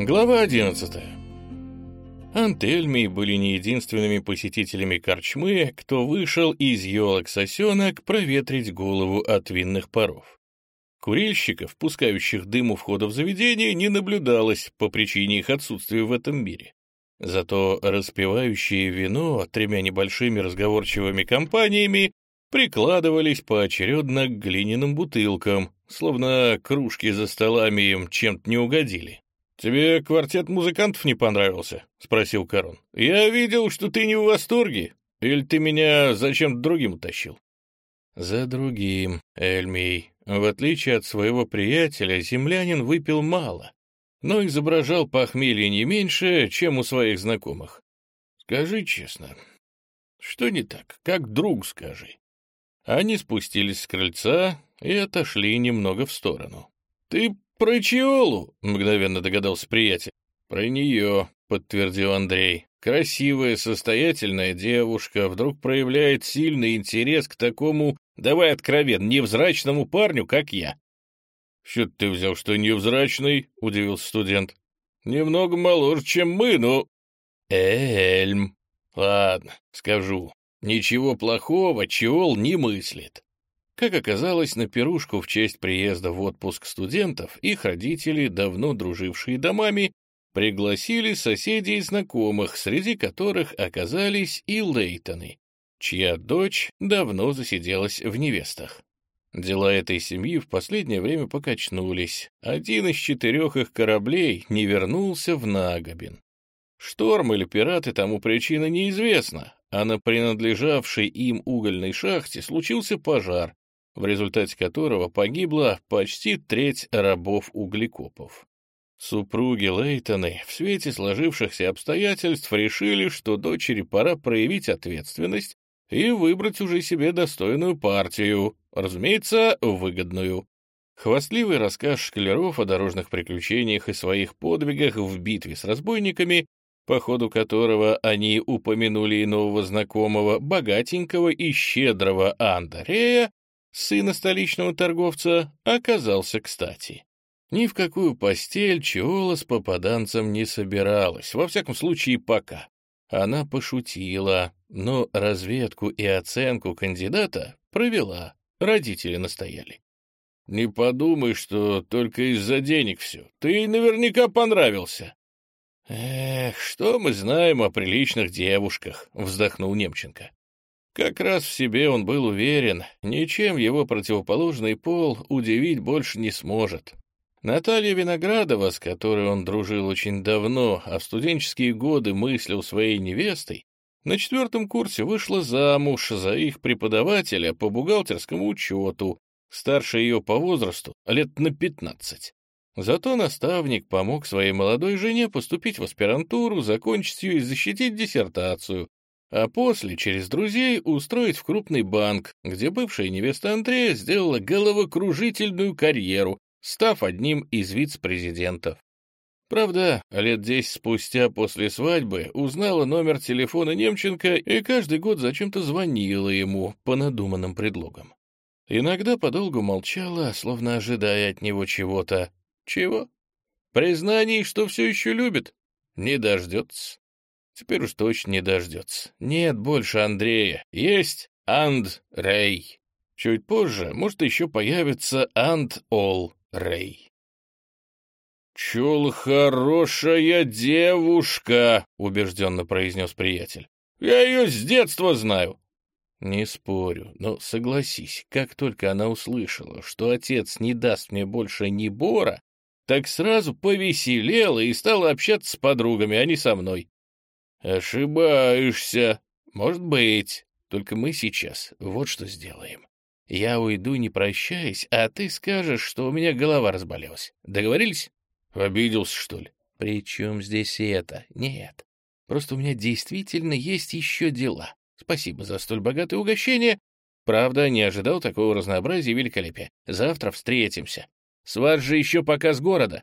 Глава 11. Антельми были не единственными посетителями корчмы, кто вышел из елок сосенок проветрить голову от винных паров. Курильщиков, пускающих дым у входа в заведение, не наблюдалось по причине их отсутствия в этом мире. Зато распивающие вино тремя небольшими разговорчивыми компаниями прикладывались поочередно к глиняным бутылкам, словно кружки за столами им чем-то не угодили. «Тебе квартет музыкантов не понравился?» — спросил Корон. «Я видел, что ты не в восторге. Или ты меня зачем-то другим утащил?» «За другим, Эльмей. В отличие от своего приятеля, землянин выпил мало, но изображал похмелье не меньше, чем у своих знакомых. Скажи честно, что не так? Как друг скажи». Они спустились с крыльца и отошли немного в сторону. «Ты «Про Чиолу!» — мгновенно догадался приятель. «Про нее», — подтвердил Андрей. «Красивая, состоятельная девушка вдруг проявляет сильный интерес к такому, давай откровенно, невзрачному парню, как я». «Что ты взял, что невзрачный?» — удивился студент. «Немного моложе, чем мы, но...» «Эльм. Ладно, скажу. Ничего плохого Чиол не мыслит. Как оказалось, на пирушку в честь приезда в отпуск студентов их родители, давно дружившие домами, пригласили соседей и знакомых, среди которых оказались и Лейтоны, чья дочь давно засиделась в невестах. Дела этой семьи в последнее время покачнулись. Один из четырех их кораблей не вернулся в Нагобин. Шторм или пираты тому причина неизвестна, а на принадлежавшей им угольной шахте случился пожар, в результате которого погибла почти треть рабов-углекопов. Супруги Лейтоны в свете сложившихся обстоятельств решили, что дочери пора проявить ответственность и выбрать уже себе достойную партию, разумеется, выгодную. Хвастливый рассказ шкалеров о дорожных приключениях и своих подвигах в битве с разбойниками, по ходу которого они упомянули и нового знакомого, богатенького и щедрого Андрея, сына столичного торговца, оказался кстати. Ни в какую постель Чиола с попаданцем не собиралась, во всяком случае пока. Она пошутила, но разведку и оценку кандидата провела, родители настояли. «Не подумай, что только из-за денег все. Ты наверняка понравился». «Эх, что мы знаем о приличных девушках», — вздохнул Немченко. Как раз в себе он был уверен, ничем его противоположный пол удивить больше не сможет. Наталья Виноградова, с которой он дружил очень давно, а в студенческие годы мыслил своей невестой, на четвертом курсе вышла замуж за их преподавателя по бухгалтерскому учету, старше ее по возрасту, лет на пятнадцать. Зато наставник помог своей молодой жене поступить в аспирантуру, закончить ее и защитить диссертацию, а после, через друзей, устроить в крупный банк, где бывшая невеста Андрея сделала головокружительную карьеру, став одним из вице-президентов. Правда, лет десять спустя после свадьбы узнала номер телефона Немченко и каждый год зачем-то звонила ему по надуманным предлогам. Иногда подолгу молчала, словно ожидая от него чего-то. Чего? Признаний, что все еще любит? Не дождется. Теперь уж точно не дождется. Нет больше Андрея. Есть Анд-Рей. Чуть позже, может, еще появится Анд-Ол-Рей. «Чул хорошая девушка», — убежденно произнес приятель. «Я ее с детства знаю». «Не спорю, но согласись, как только она услышала, что отец не даст мне больше ни Бора, так сразу повеселела и стала общаться с подругами, а не со мной. «Ошибаешься. Может быть. Только мы сейчас вот что сделаем. Я уйду, не прощаясь, а ты скажешь, что у меня голова разболелась. Договорились?» «Обиделся, что ли?» «При чем здесь это? Нет. Просто у меня действительно есть еще дела. Спасибо за столь богатое угощение. Правда, не ожидал такого разнообразия и великолепия. Завтра встретимся. С вас же еще показ города».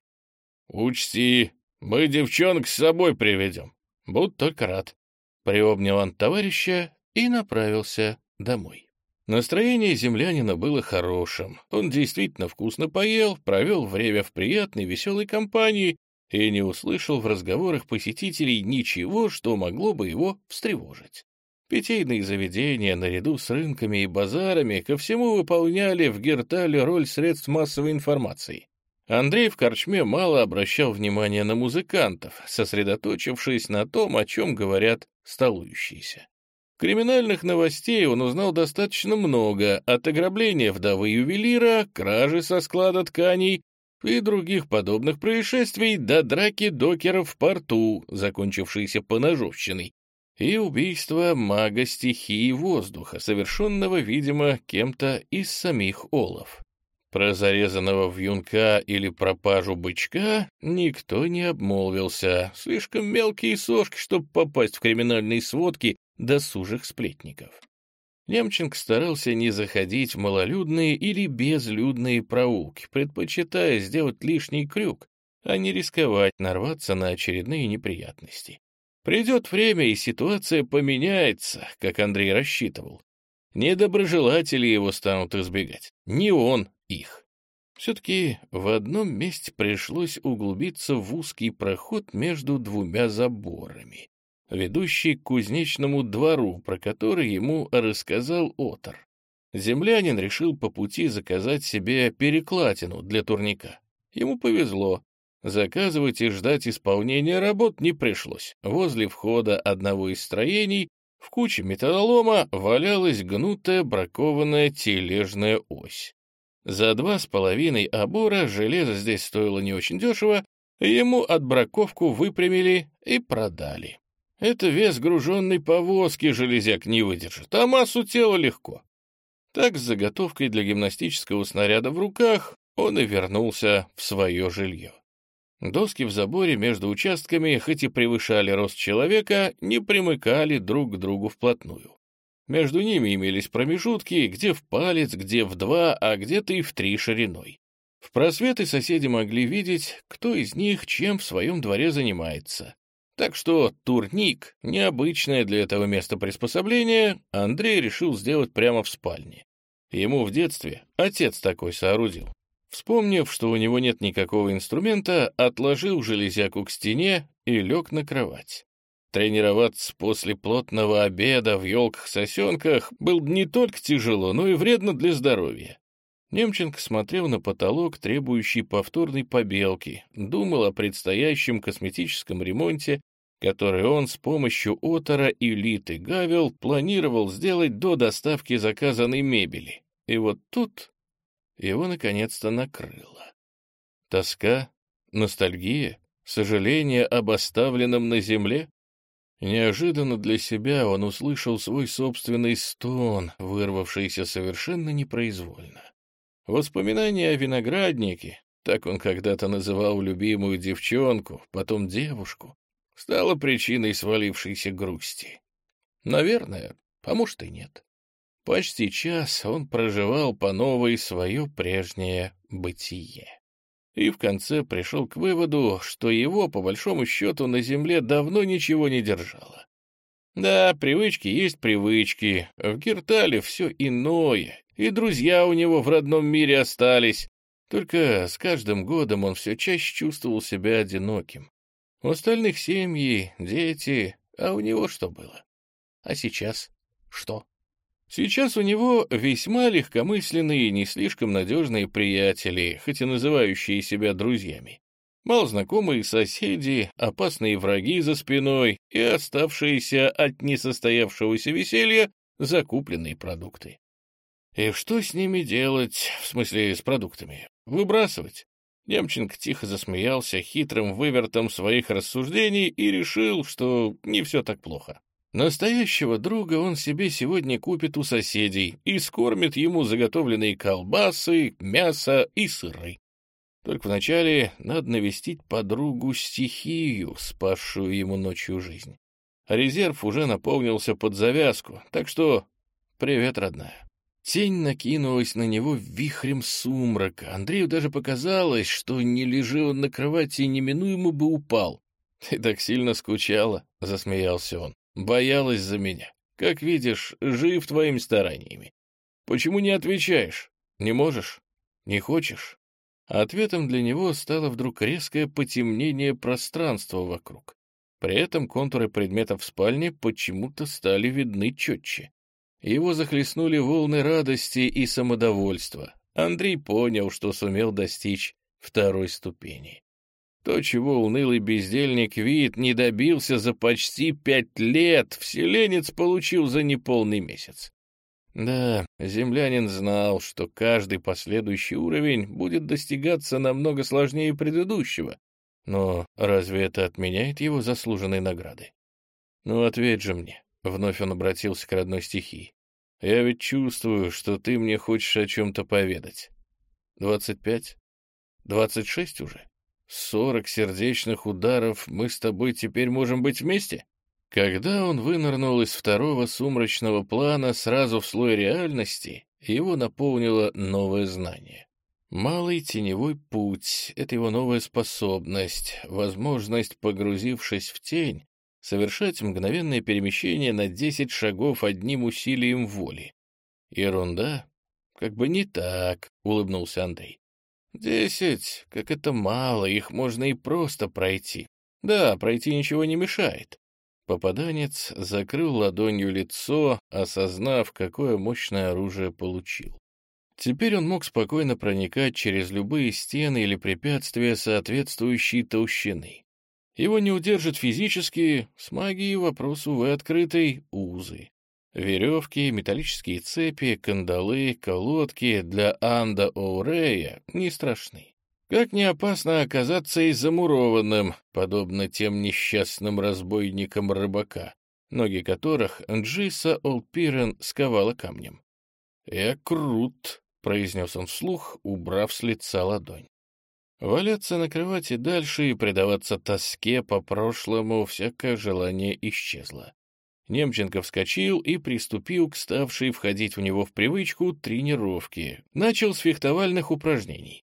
«Учти, мы девчонок с собой приведем. Буду только рад. Приобнял он товарища и направился домой. Настроение землянина было хорошим. Он действительно вкусно поел, провел время в приятной, веселой компании и не услышал в разговорах посетителей ничего, что могло бы его встревожить. Питейные заведения, наряду с рынками и базарами, ко всему выполняли в Гертале роль средств массовой информации. Андрей в корчме мало обращал внимания на музыкантов, сосредоточившись на том, о чем говорят столующиеся. Криминальных новостей он узнал достаточно много, от ограбления вдовы ювелира, кражи со склада тканей и других подобных происшествий до драки докеров в порту, закончившейся поножовщиной, и убийства мага стихии воздуха, совершенного, видимо, кем-то из самих олов. Про зарезанного вьюнка или пропажу бычка никто не обмолвился, слишком мелкие сошки, чтобы попасть в криминальные сводки досужих сплетников. Немченко старался не заходить в малолюдные или безлюдные проулки, предпочитая сделать лишний крюк, а не рисковать нарваться на очередные неприятности. Придет время, и ситуация поменяется, как Андрей рассчитывал. Недоброжелатели его станут избегать, не он их. Все-таки в одном месте пришлось углубиться в узкий проход между двумя заборами, ведущий к кузнечному двору, про который ему рассказал Отор. Землянин решил по пути заказать себе перекладину для турника. Ему повезло, Заказывать и ждать исполнения работ не пришлось. Возле входа одного из строений в куче металлолома валялась гнутая бракованная тележная ось. За два с половиной обора железо здесь стоило не очень дешево, ему отбраковку выпрямили и продали. Это вес груженной повозки железяк не выдержит, а массу тела легко. Так, с заготовкой для гимнастического снаряда в руках, он и вернулся в свое жилье. Доски в заборе между участками, хоть и превышали рост человека, не примыкали друг к другу вплотную. Между ними имелись промежутки, где в палец, где в два, а где-то и в три шириной. В просветы соседи могли видеть, кто из них чем в своем дворе занимается. Так что турник, необычное для этого места приспособление, Андрей решил сделать прямо в спальне. Ему в детстве отец такой соорудил. Вспомнив, что у него нет никакого инструмента, отложил железяку к стене и лег на кровать. Тренироваться после плотного обеда в елках-сосенках был не только тяжело, но и вредно для здоровья. Немченко смотрел на потолок, требующий повторной побелки, думал о предстоящем косметическом ремонте, который он с помощью Отора и Литы Гавел планировал сделать до доставки заказанной мебели. И вот тут его наконец-то накрыло. Тоска, ностальгия, сожаление об оставленном на земле? Неожиданно для себя он услышал свой собственный стон, вырвавшийся совершенно непроизвольно. Воспоминания о винограднике, так он когда-то называл любимую девчонку, потом девушку, стало причиной свалившейся грусти. Наверное, а может и нет. Почти час он проживал по новой свое прежнее бытие. И в конце пришел к выводу, что его, по большому счету, на земле давно ничего не держало. Да, привычки есть привычки, в Гертале все иное, и друзья у него в родном мире остались. Только с каждым годом он все чаще чувствовал себя одиноким. У остальных семьи, дети, а у него что было? А сейчас что? Сейчас у него весьма легкомысленные и не слишком надежные приятели, хоть и называющие себя друзьями. Малознакомые соседи, опасные враги за спиной и оставшиеся от несостоявшегося веселья закупленные продукты. И что с ними делать, в смысле с продуктами? Выбрасывать? Немченко тихо засмеялся хитрым вывертом своих рассуждений и решил, что не все так плохо. Настоящего друга он себе сегодня купит у соседей и скормит ему заготовленные колбасы, мясо и сыры. Только вначале надо навестить подругу стихию, спасшую ему ночью жизнь. резерв уже наполнился под завязку, так что привет, родная. Тень накинулась на него вихрем сумрака. Андрею даже показалось, что не лежи он на кровати, неминуемо бы упал. «Ты так сильно скучала», — засмеялся он. Боялась за меня. Как видишь, жив твоими стараниями. Почему не отвечаешь? Не можешь? Не хочешь? Ответом для него стало вдруг резкое потемнение пространства вокруг. При этом контуры предметов в спальне почему-то стали видны четче. Его захлестнули волны радости и самодовольства. Андрей понял, что сумел достичь второй ступени. То, чего унылый бездельник вид не добился за почти пять лет, вселенец получил за неполный месяц. Да, землянин знал, что каждый последующий уровень будет достигаться намного сложнее предыдущего, но разве это отменяет его заслуженной награды? Ну, ответь же мне, — вновь он обратился к родной стихии. Я ведь чувствую, что ты мне хочешь о чем-то поведать. Двадцать пять? Двадцать шесть уже? Сорок сердечных ударов мы с тобой теперь можем быть вместе? Когда он вынырнул из второго сумрачного плана сразу в слой реальности, его наполнило новое знание. Малый теневой путь — это его новая способность, возможность, погрузившись в тень, совершать мгновенное перемещение на десять шагов одним усилием воли. Ерунда? Как бы не так, — улыбнулся Андрей. Десять, как это мало, их можно и просто пройти. Да, пройти ничего не мешает. Попаданец закрыл ладонью лицо, осознав, какое мощное оружие получил. Теперь он мог спокойно проникать через любые стены или препятствия соответствующей толщины. Его не удержат физически, с магией вопрос, увы, открытый, узы. Веревки, металлические цепи, кандалы, колодки для Анда Оурея не страшны. Как не опасно оказаться и замурованным, подобно тем несчастным разбойникам рыбака, ноги которых Джиса Олпирен сковала камнем. «Я крут», — произнес он вслух, убрав с лица ладонь. Валяться на кровати дальше и предаваться тоске по прошлому всякое желание исчезло. Немченко вскочил и приступил к ставшей входить у него в привычку тренировки. Начал с фехтовальных упражнений.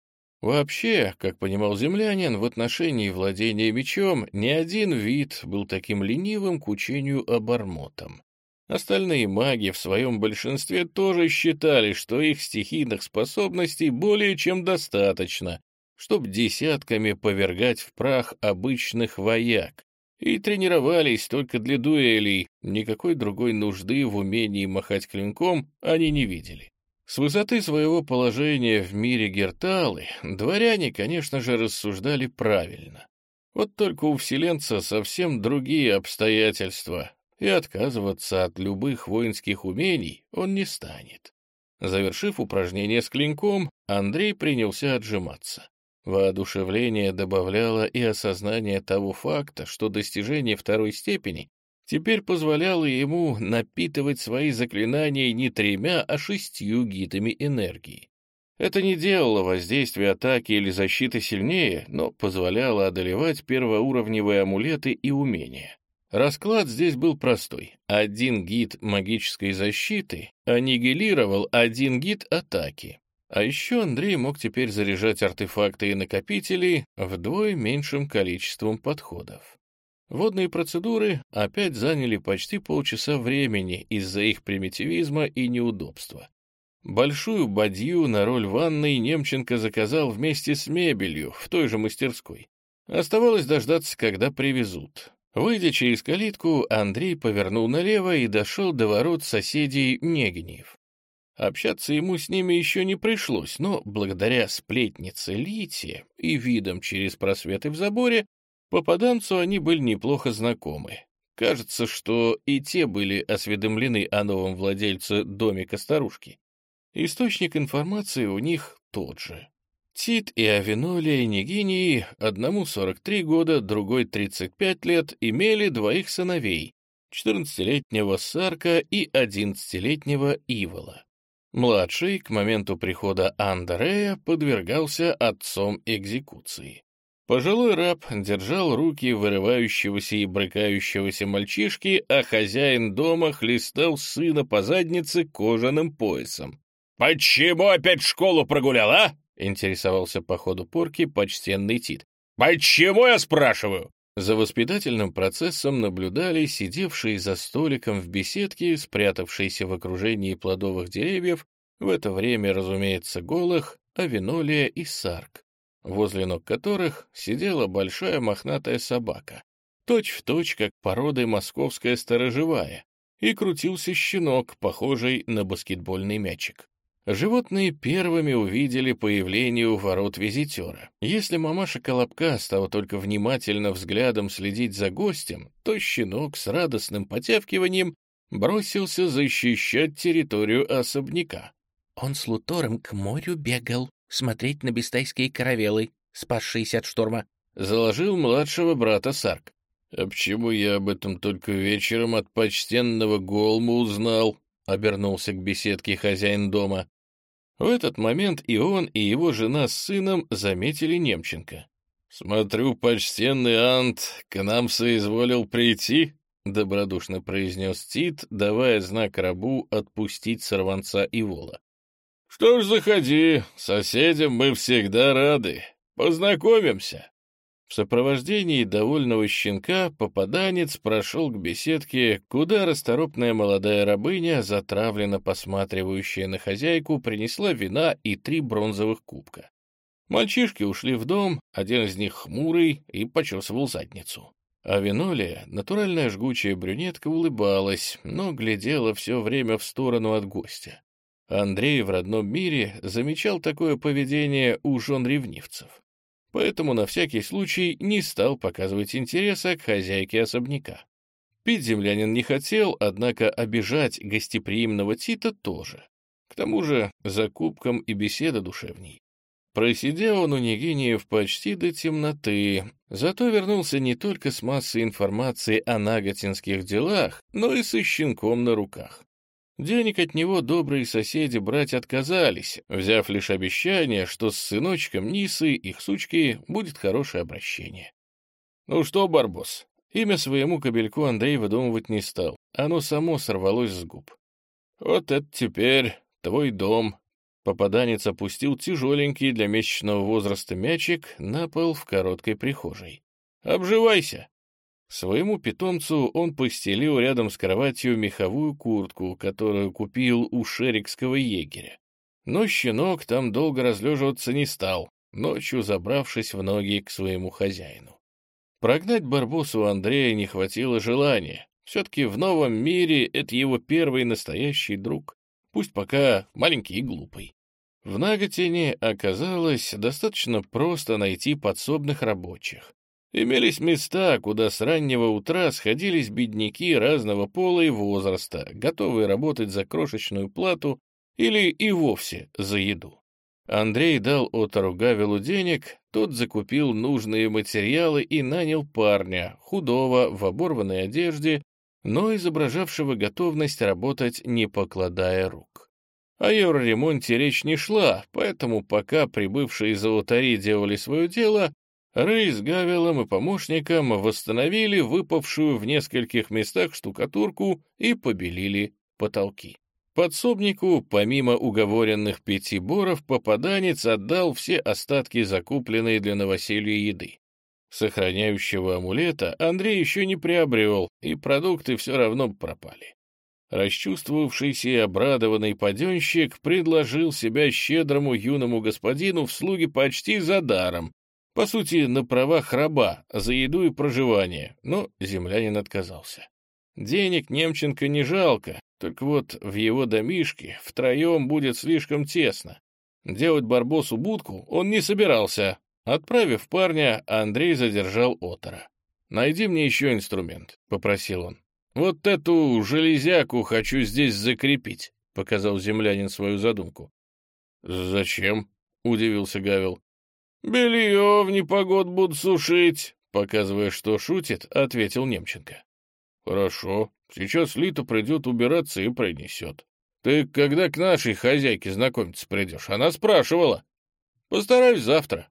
Вообще, как понимал землянин, в отношении владения мечом ни один вид был таким ленивым к учению обормотом. Остальные маги в своем большинстве тоже считали, что их стихийных способностей более чем достаточно, чтобы десятками повергать в прах обычных вояк, и тренировались только для дуэлей, никакой другой нужды в умении махать клинком они не видели. С высоты своего положения в мире Герталы дворяне, конечно же, рассуждали правильно. Вот только у вселенца совсем другие обстоятельства, и отказываться от любых воинских умений он не станет. Завершив упражнение с клинком, Андрей принялся отжиматься. Воодушевление добавляло и осознание того факта, что достижение второй степени теперь позволяло ему напитывать свои заклинания не тремя, а шестью гитами энергии. Это не делало воздействия атаки или защиты сильнее, но позволяло одолевать первоуровневые амулеты и умения. Расклад здесь был простой. Один гид магической защиты аннигилировал один гид атаки. А еще Андрей мог теперь заряжать артефакты и накопители вдвое меньшим количеством подходов. Водные процедуры опять заняли почти полчаса времени из-за их примитивизма и неудобства. Большую бадью на роль ванной Немченко заказал вместе с мебелью в той же мастерской. Оставалось дождаться, когда привезут. Выйдя через калитку, Андрей повернул налево и дошел до ворот соседей Негнев. Общаться ему с ними еще не пришлось, но благодаря сплетнице Лите и видам через просветы в заборе, попаданцу они были неплохо знакомы. Кажется, что и те были осведомлены о новом владельце домика старушки. Источник информации у них тот же. Тит и Авинолия Нигинии, одному 43 года, другой 35 лет, имели двоих сыновей, 14-летнего Сарка и 11-летнего Ивола. Младший к моменту прихода Андрея подвергался отцом экзекуции. Пожилой раб держал руки вырывающегося и брыкающегося мальчишки, а хозяин дома хлестал сына по заднице кожаным поясом. «Почему опять школу прогулял, а?» — интересовался по ходу порки почтенный Тит. «Почему, я спрашиваю?» За воспитательным процессом наблюдали сидевшие за столиком в беседке, спрятавшиеся в окружении плодовых деревьев, в это время, разумеется, голых, Авинолия и Сарк, возле ног которых сидела большая мохнатая собака, точь-в-точь, точь, как породы московская сторожевая, и крутился щенок, похожий на баскетбольный мячик. Животные первыми увидели появление у ворот визитера. Если мамаша Колобка стала только внимательно взглядом следить за гостем, то щенок с радостным потявкиванием бросился защищать территорию особняка. Он с Лутором к морю бегал, смотреть на бестайские каравелы, спасшиеся от шторма. Заложил младшего брата Сарк. «А почему я об этом только вечером от почтенного Голма узнал?» — обернулся к беседке хозяин дома. В этот момент и он, и его жена с сыном заметили Немченко. «Смотрю, почтенный Ант к нам соизволил прийти», — добродушно произнес Тит, давая знак рабу отпустить сорванца и вола. «Что ж, заходи, соседям мы всегда рады. Познакомимся». В сопровождении довольного щенка попаданец прошел к беседке, куда расторопная молодая рабыня, затравленно посматривающая на хозяйку, принесла вина и три бронзовых кубка. Мальчишки ушли в дом, один из них хмурый и почесывал задницу. А Винолия, натуральная жгучая брюнетка, улыбалась, но глядела все время в сторону от гостя. Андрей в родном мире замечал такое поведение у жен ревнивцев поэтому на всякий случай не стал показывать интереса к хозяйке особняка. Пить землянин не хотел, однако обижать гостеприимного Тита тоже. К тому же за кубком и беседа душевней. Просидел он у Нигиниев почти до темноты, зато вернулся не только с массой информации о наготинских делах, но и со щенком на руках. Денег от него добрые соседи брать отказались, взяв лишь обещание, что с сыночком Нисы, их сучки, будет хорошее обращение. Ну что, Барбос, имя своему кобельку Андрей выдумывать не стал, оно само сорвалось с губ. Вот это теперь твой дом. Попаданец опустил тяжеленький для месячного возраста мячик на пол в короткой прихожей. Обживайся. Своему питомцу он постелил рядом с кроватью меховую куртку, которую купил у шерикского егеря. Но щенок там долго разлеживаться не стал, ночью забравшись в ноги к своему хозяину. Прогнать Барбосу Андрея не хватило желания. Все-таки в новом мире это его первый настоящий друг, пусть пока маленький и глупый. В Наготине оказалось достаточно просто найти подсобных рабочих. Имелись места, куда с раннего утра сходились бедняки разного пола и возраста, готовые работать за крошечную плату или и вовсе за еду. Андрей дал Отору Гавилу денег, тот закупил нужные материалы и нанял парня, худого, в оборванной одежде, но изображавшего готовность работать, не покладая рук. О евроремонте речь не шла, поэтому пока прибывшие золотари делали свое дело, Рэй с Гавелом и помощником восстановили выпавшую в нескольких местах штукатурку и побелили потолки. Подсобнику, помимо уговоренных пяти боров, попаданец отдал все остатки закупленной для новоселья еды. Сохраняющего амулета Андрей еще не приобрел, и продукты все равно пропали. Расчувствовавшийся и обрадованный паденщик предложил себя щедрому юному господину в слуги почти за даром, по сути, на правах раба, за еду и проживание, но землянин отказался. Денег Немченко не жалко, только вот в его домишке втроем будет слишком тесно. Делать Барбосу будку он не собирался. Отправив парня, Андрей задержал Отора. «Найди мне еще инструмент», — попросил он. «Вот эту железяку хочу здесь закрепить», — показал землянин свою задумку. «Зачем?» — удивился Гавел. «Белье в непогод буду сушить», — показывая, что шутит, ответил Немченко. «Хорошо, сейчас Лита придет убираться и принесет. Ты когда к нашей хозяйке знакомиться придешь? Она спрашивала. Постараюсь завтра».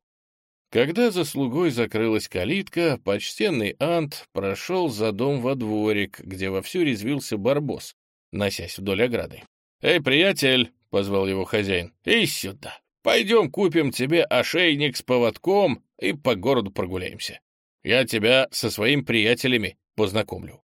Когда за слугой закрылась калитка, почтенный Ант прошел за дом во дворик, где вовсю резвился барбос, носясь вдоль ограды. «Эй, приятель!» — позвал его хозяин. «И сюда!» Пойдем купим тебе ошейник с поводком и по городу прогуляемся. Я тебя со своими приятелями познакомлю.